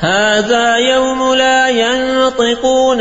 هذا يوم لا ينطقون